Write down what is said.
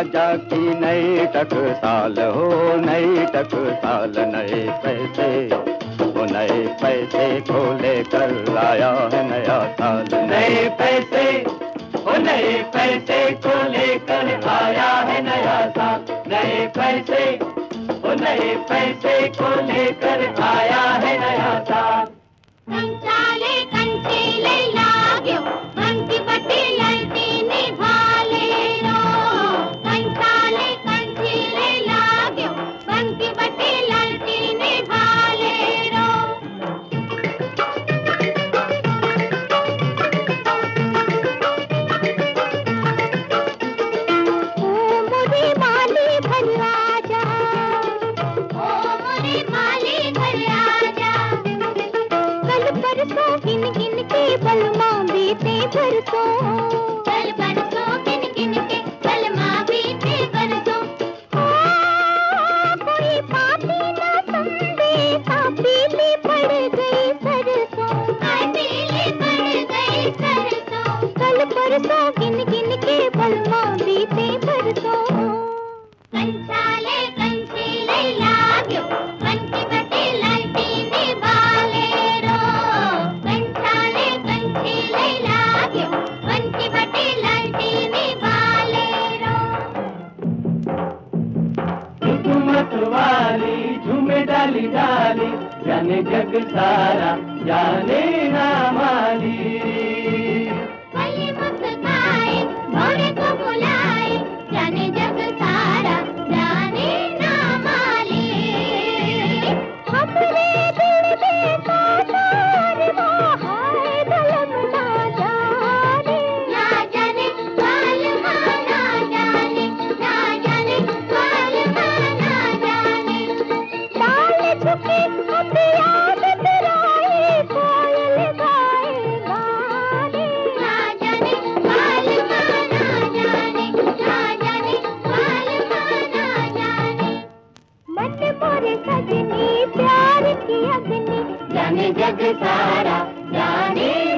राजा की नई टकसाल हो नई टकसाल नए पैसे। वो नए पैसे को लेकर लाया है नया साल। नए पैसे, वो नए पैसे को लेकर आया है नया साल। नए पैसे, वो नए पैसे को लेकर आया है नया साल। किन के पल माँ बीते बरसों? पल बरसों किन किन के पल माँ बीते बरसों कोई पापी ना समझे पापी ले पड़ गई सरसों। पापी ले पड़ गई सरसों। पल बरसों किन किन के पल माँ बीते बरसों? कंसाले कंसी ले लाग्यो कंसी वाली झूमे डाली डाली जाने जग सारा जाने ना माली। अग्नि जाने जग सारा जाने